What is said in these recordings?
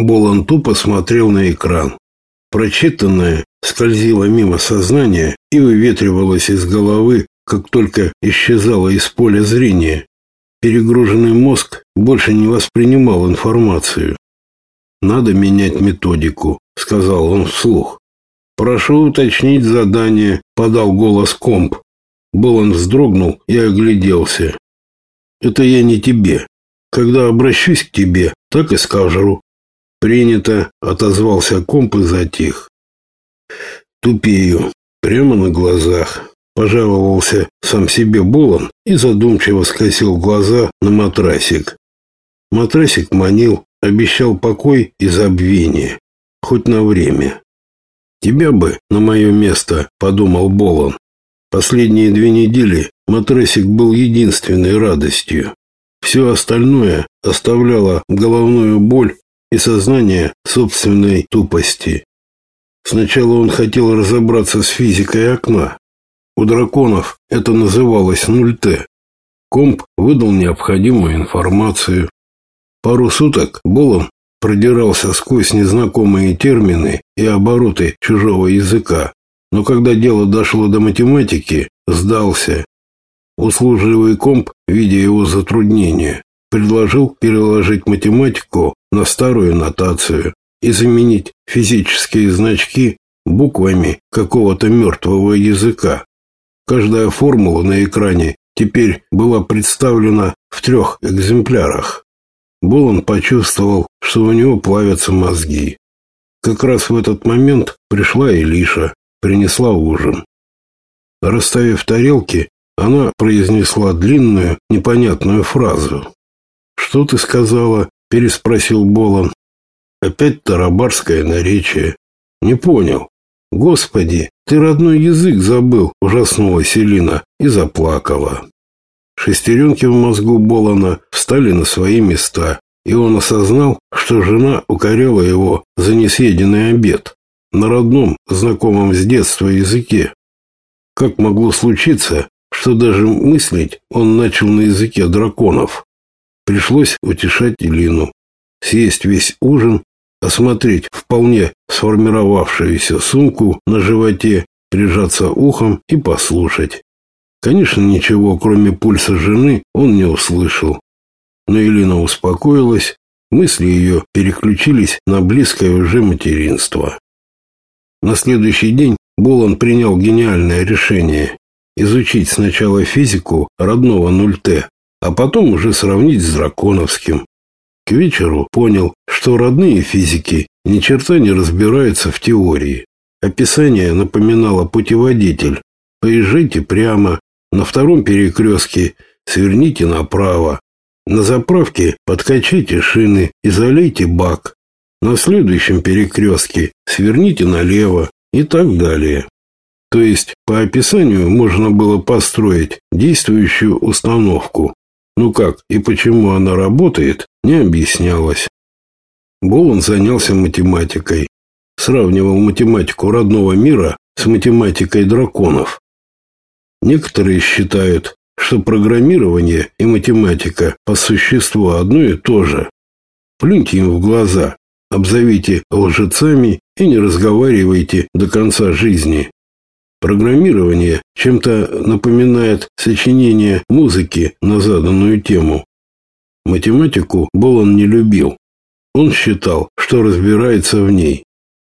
Болон тупо смотрел на экран. Прочитанное скользило мимо сознания и выветривалось из головы, как только исчезало из поля зрения. Перегруженный мозг больше не воспринимал информацию. «Надо менять методику», — сказал он вслух. «Прошу уточнить задание», — подал голос комп. Болон вздрогнул и огляделся. «Это я не тебе. Когда обращусь к тебе, так и скажу». «Принято», — отозвался комп и затих. «Тупею. Прямо на глазах». Пожаловался сам себе Болон и задумчиво скосил глаза на матрасик. Матрасик манил, обещал покой и забвение. Хоть на время. «Тебя бы на мое место», — подумал Болон. Последние две недели матрасик был единственной радостью. Все остальное оставляло головную боль и сознание собственной тупости. Сначала он хотел разобраться с физикой окна. У драконов это называлось 0Т. Комп выдал необходимую информацию. Пару суток Болон продирался сквозь незнакомые термины и обороты чужого языка, но когда дело дошло до математики, сдался. Услужливый комп, видя его затруднения, предложил переложить математику на старую нотацию и заменить физические значки буквами какого-то мертвого языка. Каждая формула на экране теперь была представлена в трех экземплярах. Болон почувствовал, что у него плавятся мозги. Как раз в этот момент пришла Илиша, принесла ужин. Расставив тарелки, она произнесла длинную, непонятную фразу. «Что ты сказала?» – переспросил Болон. «Опять тарабарское наречие. Не понял. Господи, ты родной язык забыл!» – ужаснулась Селина и заплакала. Шестеренки в мозгу Болона встали на свои места, и он осознал, что жена укоряла его за несъеденный обед на родном, знакомом с детства языке. Как могло случиться, что даже мыслить он начал на языке драконов? Пришлось утешать Илину, съесть весь ужин, осмотреть вполне сформировавшуюся сумку на животе, прижаться ухом и послушать. Конечно, ничего, кроме пульса жены, он не услышал. Но Елена успокоилась, мысли ее переключились на близкое уже материнство. На следующий день Болон принял гениальное решение изучить сначала физику родного 0Т, а потом уже сравнить с драконовским. К вечеру понял, что родные физики ни черта не разбираются в теории. Описание напоминало путеводитель. Поезжайте прямо, на втором перекрестке сверните направо. На заправке подкачайте шины и залейте бак. На следующем перекрестке сверните налево и так далее. То есть по описанию можно было построить действующую установку. Ну как и почему она работает, не объяснялось. Болон занялся математикой. Сравнивал математику родного мира с математикой драконов. Некоторые считают, что программирование и математика по существу одно и то же. Плюньте им в глаза обзовите лжецами и не разговаривайте до конца жизни. Программирование чем-то напоминает сочинение музыки на заданную тему. Математику Болон не любил. Он считал, что разбирается в ней.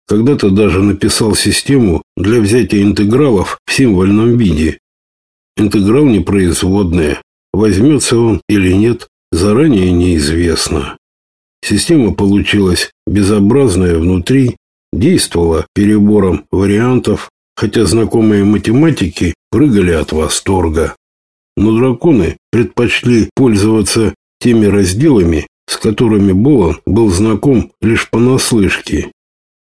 Когда-то даже написал систему для взятия интегралов в символьном виде. Интеграл непроизводная. Возьмется он или нет, заранее неизвестно. Система получилась безобразная внутри, действовала перебором вариантов, хотя знакомые математики прыгали от восторга. Но драконы предпочли пользоваться теми разделами, с которыми Болон был знаком лишь понаслышке.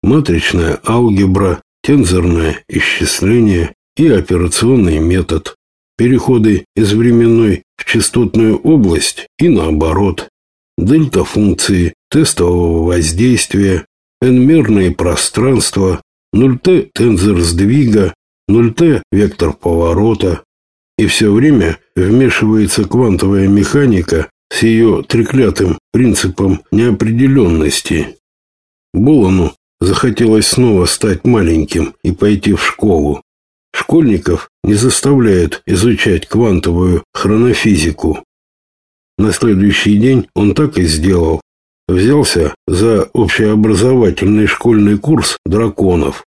Матричная алгебра, тензорное исчисление и операционный метод. Переходы из временной в частотную область и наоборот дельта функции тестового воздействия, n-мерные пространства, 0t тензор сдвига, 0t вектор поворота. И все время вмешивается квантовая механика с ее треклятым принципом неопределенности. Булану захотелось снова стать маленьким и пойти в школу. Школьников не заставляют изучать квантовую хронофизику. На следующий день он так и сделал. Взялся за общеобразовательный школьный курс драконов.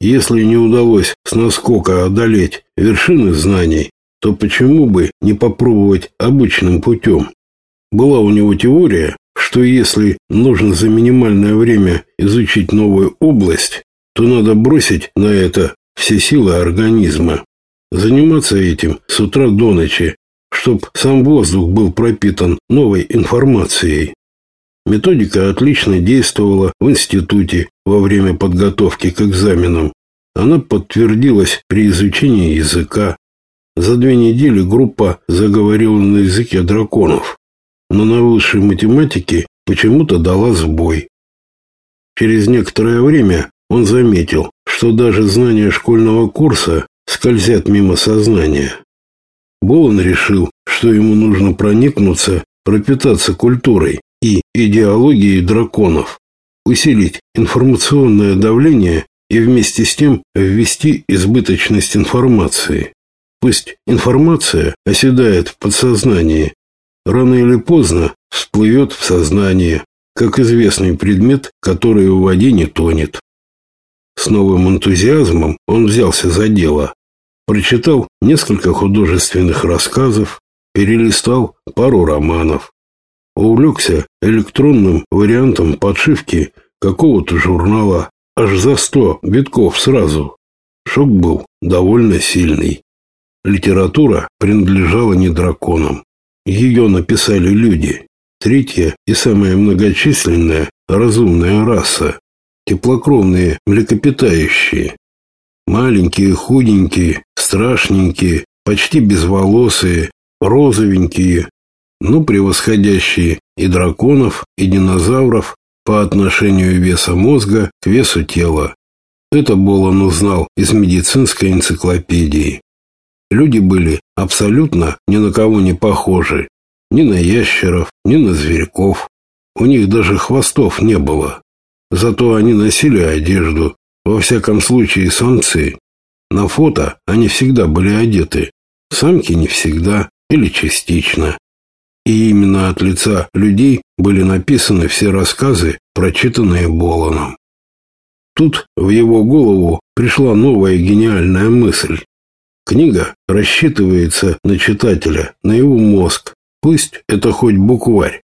Если не удалось с наскока одолеть вершины знаний, то почему бы не попробовать обычным путем? Была у него теория, что если нужно за минимальное время изучить новую область, то надо бросить на это все силы организма. Заниматься этим с утра до ночи, чтобы сам воздух был пропитан новой информацией. Методика отлично действовала в институте во время подготовки к экзаменам. Она подтвердилась при изучении языка. За две недели группа заговорила на языке драконов, но на высшей математике почему-то дала сбой. Через некоторое время он заметил, что даже знания школьного курса скользят мимо сознания. Болон решил, что ему нужно проникнуться, пропитаться культурой и идеологией драконов, усилить информационное давление и вместе с тем ввести избыточность информации. Пусть информация оседает в подсознании, рано или поздно всплывет в сознание, как известный предмет, который в воде не тонет. С новым энтузиазмом он взялся за дело. Прочитал несколько художественных рассказов, перелистал пару романов. Увлекся электронным вариантом подшивки какого-то журнала аж за сто битков сразу. Шок был довольно сильный. Литература принадлежала не драконам. Ее написали люди. Третья и самая многочисленная разумная раса теплокровные млекопитающие. Маленькие, худенькие, страшненькие, почти безволосые, розовенькие, но превосходящие и драконов, и динозавров по отношению веса мозга к весу тела. Это Болон узнал из медицинской энциклопедии. Люди были абсолютно ни на кого не похожи. Ни на ящеров, ни на зверьков. У них даже хвостов не было. Зато они носили одежду, во всяком случае самцы. На фото они всегда были одеты, самки не всегда или частично. И именно от лица людей были написаны все рассказы, прочитанные Боланом. Тут в его голову пришла новая гениальная мысль. Книга рассчитывается на читателя, на его мозг. Пусть это хоть букварь.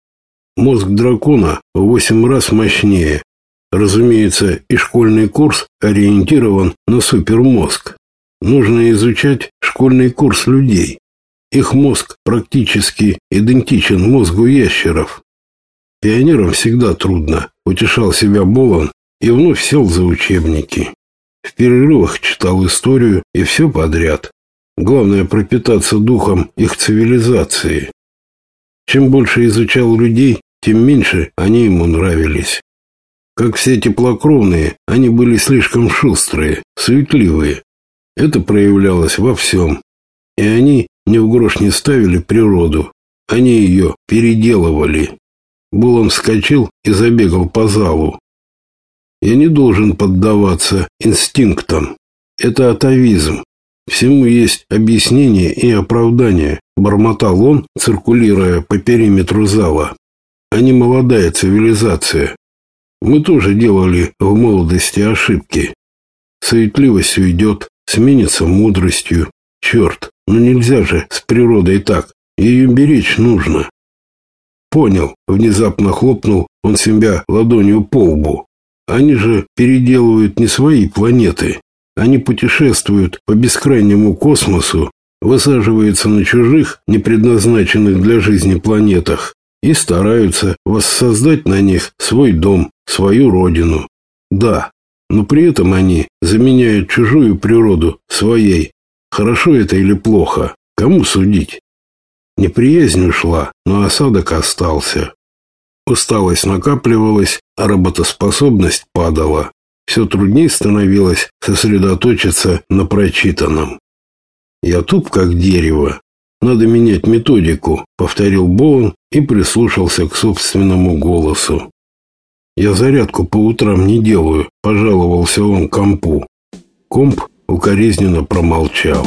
Мозг дракона в восемь раз мощнее, Разумеется, и школьный курс ориентирован на супермозг. Нужно изучать школьный курс людей. Их мозг практически идентичен мозгу ящеров. Пионерам всегда трудно, утешал себя Болон и вновь сел за учебники. В перерывах читал историю и все подряд. Главное пропитаться духом их цивилизации. Чем больше изучал людей, тем меньше они ему нравились. Как все теплокровные, они были слишком шустрые, суетливые. Это проявлялось во всем. И они ни в грош не ставили природу. Они ее переделывали. Булан вскочил и забегал по залу. Я не должен поддаваться инстинктам. Это атовизм. Всему есть объяснение и оправдание, бормотал он, циркулируя по периметру зала. Они молодая цивилизация, мы тоже делали в молодости ошибки. Суетливость уйдет, сменится мудростью. Черт, ну нельзя же с природой так. Ее беречь нужно. Понял, внезапно хлопнул он себя ладонью по лбу. Они же переделывают не свои планеты. Они путешествуют по бескрайнему космосу, высаживаются на чужих, не предназначенных для жизни планетах и стараются воссоздать на них свой дом, свою родину. Да, но при этом они заменяют чужую природу своей. Хорошо это или плохо? Кому судить? Неприязнь ушла, но осадок остался. Усталость накапливалась, а работоспособность падала. Все труднее становилось сосредоточиться на прочитанном. Я туп, как дерево, надо менять методику, повторил Боун и прислушался к собственному голосу. Я зарядку по утрам не делаю, пожаловался он компу. Комп укоризненно промолчал.